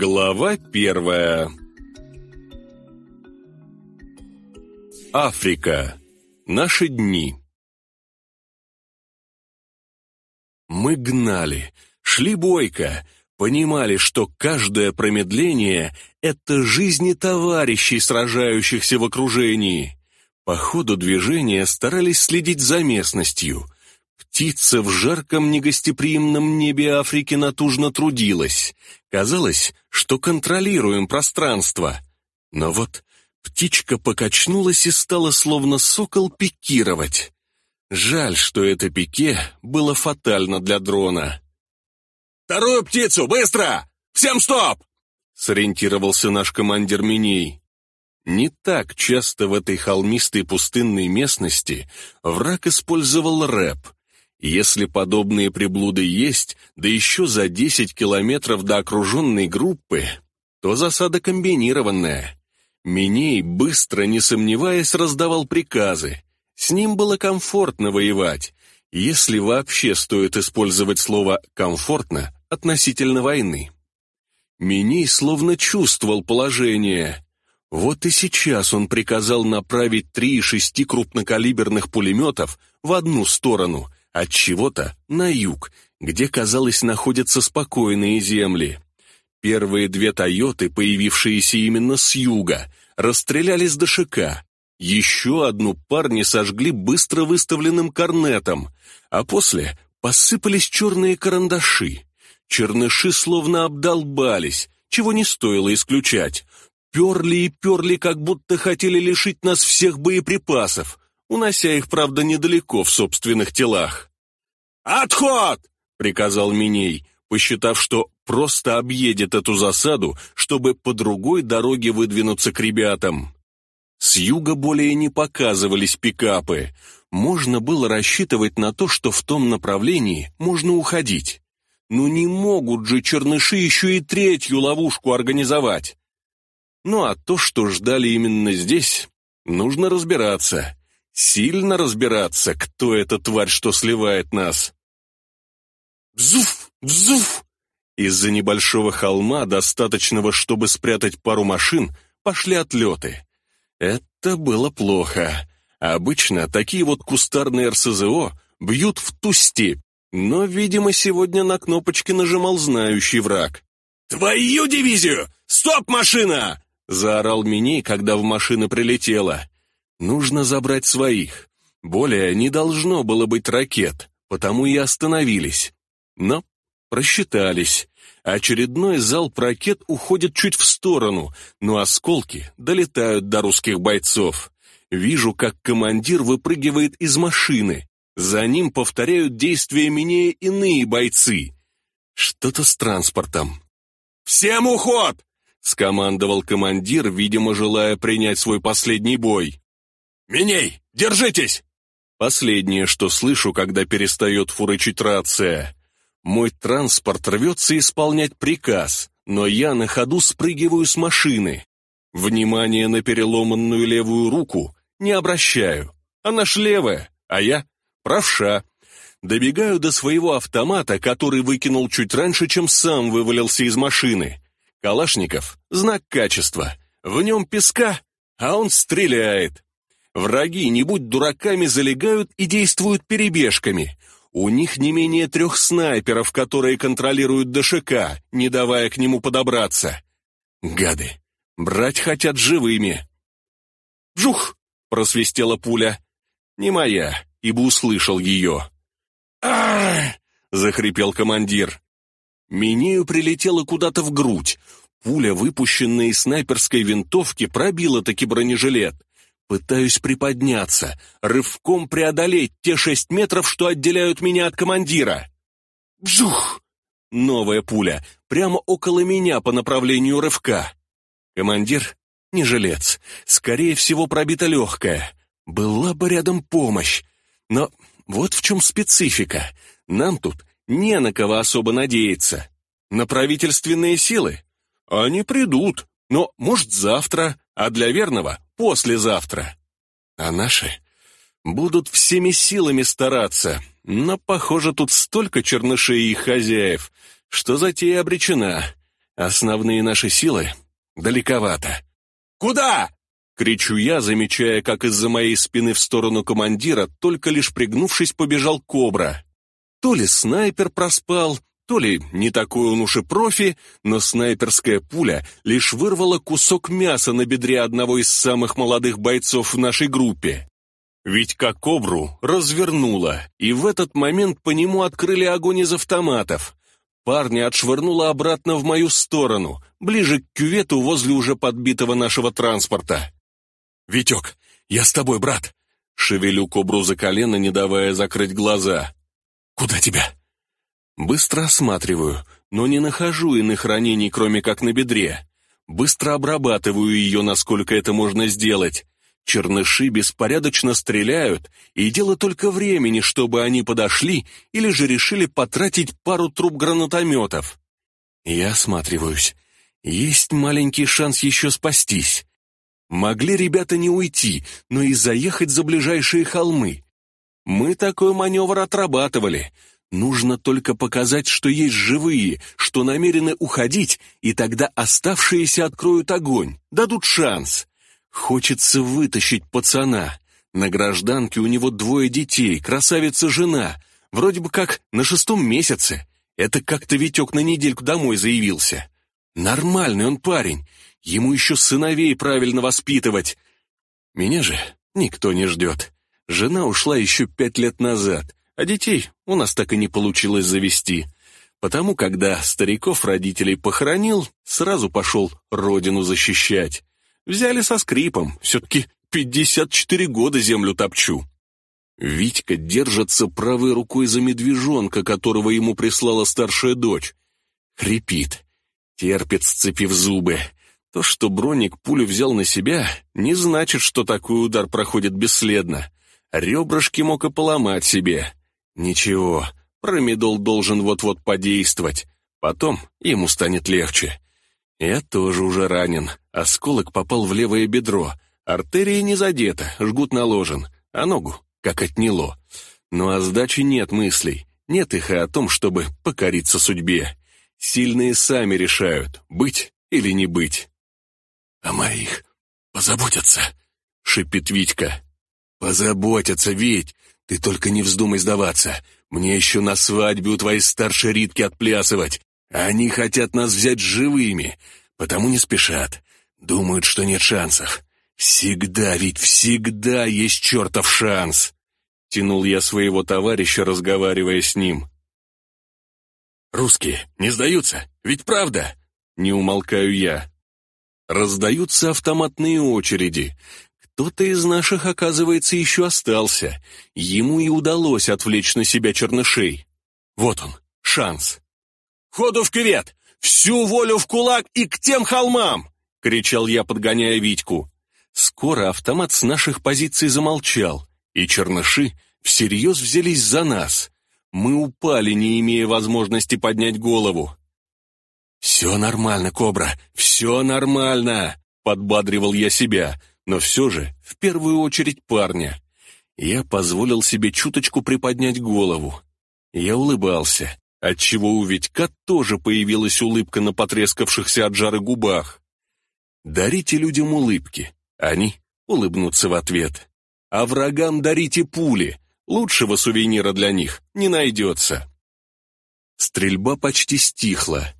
Глава первая Африка. Наши дни. Мы гнали, шли бойко, понимали, что каждое промедление — это жизни товарищей, сражающихся в окружении. По ходу движения старались следить за местностью. Птица в жарком негостеприимном небе Африки натужно трудилась. Казалось, что контролируем пространство. Но вот птичка покачнулась и стала словно сокол пикировать. Жаль, что это пике было фатально для дрона. «Вторую птицу, быстро! Всем стоп!» сориентировался наш командир Миней. Не так часто в этой холмистой пустынной местности враг использовал рэп. Если подобные приблуды есть, да еще за 10 километров до окруженной группы, то засада комбинированная. Миней, быстро, не сомневаясь, раздавал приказы. С ним было комфортно воевать, если вообще стоит использовать слово «комфортно» относительно войны. Миней словно чувствовал положение. Вот и сейчас он приказал направить три шести крупнокалиберных пулеметов в одну сторону, от чего-то на юг, где, казалось, находятся спокойные земли. Первые две «Тойоты», появившиеся именно с юга, расстреляли с ДШК. Еще одну парни сожгли быстро выставленным корнетом, а после посыпались черные карандаши. Черныши словно обдолбались, чего не стоило исключать. Перли и перли, как будто хотели лишить нас всех боеприпасов, унося их, правда, недалеко в собственных телах. «Отход!» — приказал Миней, посчитав, что просто объедет эту засаду, чтобы по другой дороге выдвинуться к ребятам. С юга более не показывались пикапы. Можно было рассчитывать на то, что в том направлении можно уходить. Ну не могут же черныши еще и третью ловушку организовать. Ну а то, что ждали именно здесь, нужно разбираться. Сильно разбираться, кто эта тварь, что сливает нас. Взуф! Взуф! Из-за небольшого холма, достаточного, чтобы спрятать пару машин, пошли отлеты. Это было плохо. Обычно такие вот кустарные РСЗО бьют в ту степь, но, видимо, сегодня на кнопочки нажимал знающий враг. «Твою дивизию! Стоп, машина!» Заорал Миней, когда в машину прилетело. Нужно забрать своих. Более не должно было быть ракет, потому и остановились. Но просчитались. Очередной залп ракет уходит чуть в сторону, но осколки долетают до русских бойцов. Вижу, как командир выпрыгивает из машины, за ним повторяют действия Минея иные бойцы. Что-то с транспортом. «Всем уход!» — скомандовал командир, видимо, желая принять свой последний бой. «Миней, держитесь!» Последнее, что слышу, когда перестает фурычить рация. Мой транспорт рвется исполнять приказ, но я на ходу спрыгиваю с машины. Внимание на переломанную левую руку не обращаю. Она ж левая, а я правша. Добегаю до своего автомата, который выкинул чуть раньше, чем сам вывалился из машины. Калашников — знак качества. В нем песка, а он стреляет. Враги, не будь дураками, залегают и действуют перебежками. У них не менее трех снайперов, которые контролируют ДШК, не давая к нему подобраться. Гады, брать хотят живыми. «Жух!» — просвистела пуля. «Не моя, ибо услышал ее. а захрипел командир. Минею прилетело куда-то в грудь. Пуля, выпущенная из снайперской винтовки, пробила таки бронежилет. Пытаюсь приподняться, рывком преодолеть те шесть метров, что отделяют меня от командира. Бжух! Новая пуля, прямо около меня по направлению рывка. Командир не жилец, скорее всего пробита легкая. Была бы рядом помощь. Но вот в чем специфика. Нам тут не на кого особо надеяться. На правительственные силы? Они придут, но, может, завтра, а для верного — послезавтра. А наши будут всеми силами стараться, но, похоже, тут столько чернышей и хозяев, что затея обречена. Основные наши силы далековато. Куда? Кричу я, замечая, как из-за моей спины в сторону командира, только лишь пригнувшись, побежал кобра. То ли снайпер проспал, то ли не такой он уж и профи, но снайперская пуля лишь вырвала кусок мяса на бедре одного из самых молодых бойцов в нашей группе. Ведь как кобру развернула, и в этот момент по нему открыли огонь из автоматов. Парня отшвырнуло обратно в мою сторону, ближе к кювету возле уже подбитого нашего транспорта. «Витек, я с тобой, брат!» Шевелю кобру за колено, не давая закрыть глаза. «Куда тебя?» Быстро осматриваю, но не нахожу иных ранений, кроме как на бедре. Быстро обрабатываю ее, насколько это можно сделать. Черныши беспорядочно стреляют, и дело только времени, чтобы они подошли или же решили потратить пару труб гранатометов. Я осматриваюсь. Есть маленький шанс еще спастись. Могли ребята не уйти, но и заехать за ближайшие холмы. Мы такой маневр отрабатывали. Нужно только показать, что есть живые, что намерены уходить, и тогда оставшиеся откроют огонь, дадут шанс. Хочется вытащить пацана. На гражданке у него двое детей, красавица-жена. Вроде бы как на шестом месяце. Это как-то Витек на недельку домой заявился. Нормальный он парень. Ему еще сыновей правильно воспитывать. Меня же никто не ждет. Жена ушла еще пять лет назад, а детей у нас так и не получилось завести. Потому, когда стариков родителей похоронил, сразу пошел родину защищать. Взяли со скрипом, все-таки 54 года землю топчу. Витька держится правой рукой за медвежонка, которого ему прислала старшая дочь. Хрипит, терпит, сцепив зубы. То, что Броник пулю взял на себя, не значит, что такой удар проходит бесследно. Ребрышки мог и поломать себе. Ничего, промедол должен вот-вот подействовать. Потом ему станет легче. Я тоже уже ранен. Осколок попал в левое бедро. Артерия не задета, жгут наложен, а ногу как отняло. Ну а сдачи нет мыслей. Нет их и о том, чтобы покориться судьбе. Сильные сами решают, быть или не быть. «О моих позаботятся», — шипит Витька. «Позаботятся, Вить, ты только не вздумай сдаваться. Мне еще на свадьбе у твоей старшей Ритки отплясывать. Они хотят нас взять живыми, потому не спешат. Думают, что нет шансов. Всегда, ведь всегда есть чертов шанс!» Тянул я своего товарища, разговаривая с ним. «Русские не сдаются, ведь правда?» Не умолкаю я. Раздаются автоматные очереди. Кто-то из наших, оказывается, еще остался. Ему и удалось отвлечь на себя чернышей. Вот он, шанс. «Ходу в кювет! Всю волю в кулак и к тем холмам!» — кричал я, подгоняя Витьку. Скоро автомат с наших позиций замолчал, и черныши всерьез взялись за нас. Мы упали, не имея возможности поднять голову. «Все нормально, Кобра, все нормально!» — подбадривал я себя, но все же, в первую очередь, парня. Я позволил себе чуточку приподнять голову. Я улыбался, отчего у Витька тоже появилась улыбка на потрескавшихся от жары губах. Дарите людям улыбки, они улыбнутся в ответ. А врагам дарите пули, лучшего сувенира для них не найдется. Стрельба почти стихла.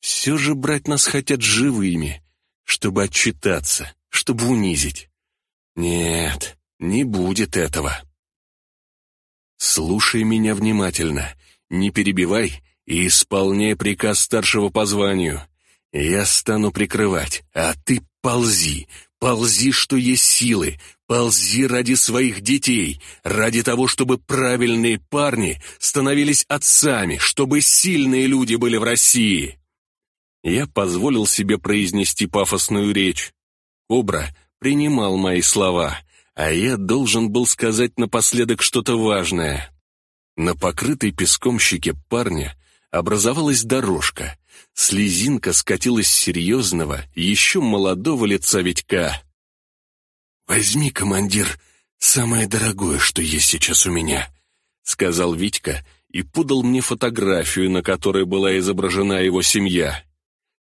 Все же брать нас хотят живыми, чтобы отчитаться, чтобы унизить. Нет, не будет этого. Слушай меня внимательно, не перебивай и исполняй приказ старшего по званию. Я стану прикрывать, а ты ползи, ползи, что есть силы, ползи ради своих детей, ради того, чтобы правильные парни становились отцами, чтобы сильные люди были в России я позволил себе произнести пафосную речь. Кобра принимал мои слова, а я должен был сказать напоследок что-то важное. На покрытой песком щеке парня образовалась дорожка. Слезинка скатилась с серьезного, еще молодого лица Витька. «Возьми, командир, самое дорогое, что есть сейчас у меня», — сказал Витька и подал мне фотографию, на которой была изображена его семья.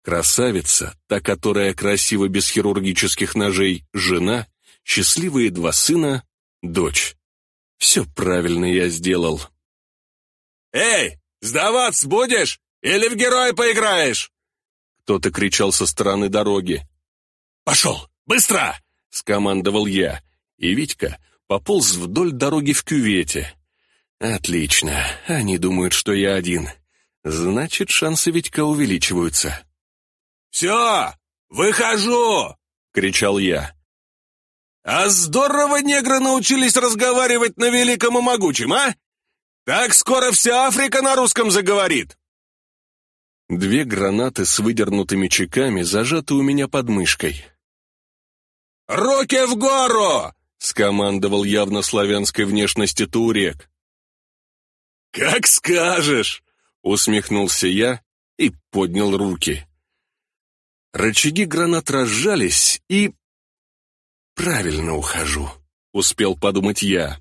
Красавица, та, которая красива без хирургических ножей, жена, счастливые два сына, дочь. Все правильно я сделал. «Эй, сдаваться будешь? Или в героя поиграешь?» Кто-то кричал со стороны дороги. «Пошел, быстро!» — скомандовал я, и Витька пополз вдоль дороги в кювете. «Отлично, они думают, что я один. Значит, шансы Витька увеличиваются». «Все, выхожу!» — кричал я. «А здорово негры научились разговаривать на великом и могучем, а? Так скоро вся Африка на русском заговорит!» Две гранаты с выдернутыми чеками зажаты у меня под мышкой. «Руки в гору!» — скомандовал явно славянской внешности Турек. «Как скажешь!» — усмехнулся я и поднял руки. Рычаги гранат разжались, и... «Правильно ухожу», — успел подумать я.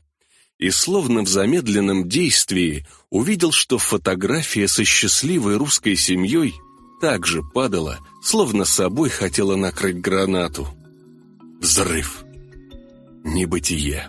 И словно в замедленном действии увидел, что фотография со счастливой русской семьей также падала, словно собой хотела накрыть гранату. Взрыв. Небытие.